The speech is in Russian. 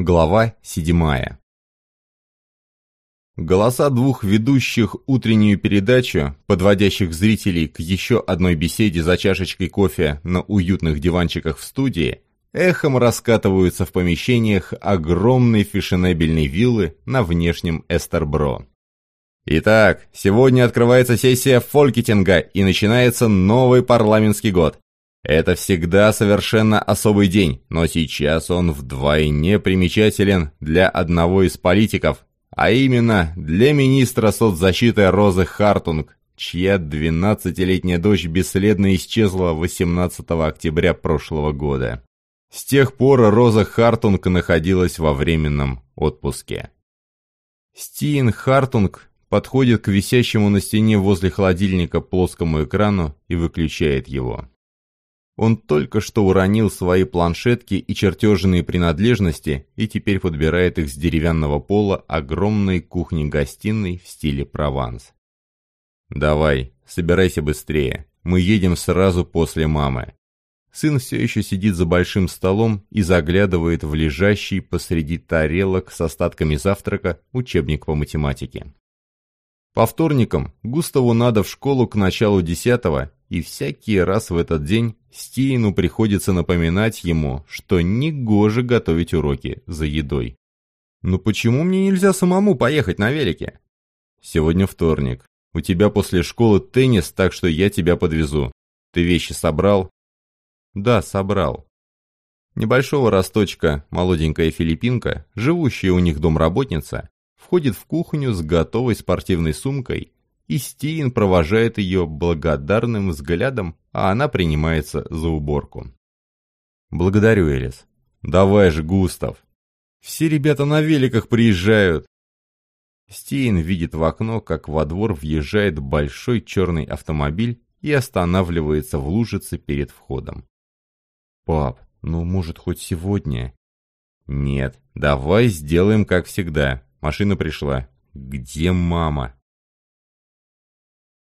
Глава седьмая. Голоса двух ведущих утреннюю передачу, подводящих зрителей к еще одной беседе за чашечкой кофе на уютных диванчиках в студии, эхом раскатываются в помещениях огромной фешенебельной виллы на внешнем Эстербро. Итак, сегодня открывается сессия фолькетинга и начинается новый парламентский год. Это всегда совершенно особый день, но сейчас он вдвойне примечателен для одного из политиков, а именно для министра соцзащиты Розы Хартунг, чья 12-летняя дочь бесследно исчезла 18 октября прошлого года. С тех пор Роза Хартунг находилась во временном отпуске. Стиен Хартунг подходит к висящему на стене возле холодильника плоскому экрану и выключает его. Он только что уронил свои планшетки и чертежные принадлежности и теперь подбирает их с деревянного пола огромной кухни-гостиной в стиле Прованс. «Давай, собирайся быстрее. Мы едем сразу после мамы». Сын все еще сидит за большим столом и заглядывает в лежащий посреди тарелок с остатками завтрака учебник по математике. По вторникам Густаву надо в школу к началу десятого, и всякий раз в этот день Стиину приходится напоминать ему, что негоже готовить уроки за едой. «Ну почему мне нельзя самому поехать на велике?» «Сегодня вторник. У тебя после школы теннис, так что я тебя подвезу. Ты вещи собрал?» «Да, собрал». Небольшого росточка, молоденькая филиппинка, живущая у них домработница, входит в кухню с готовой спортивной сумкой и Стиин провожает ее благодарным взглядом, а она принимается за уборку. «Благодарю, Элис. Давай же, Густав. Все ребята на великах приезжают». Стиин видит в окно, как во двор въезжает большой черный автомобиль и останавливается в лужице перед входом. «Пап, ну, может, хоть сегодня?» «Нет, давай сделаем как всегда. Машина пришла. Где мама?»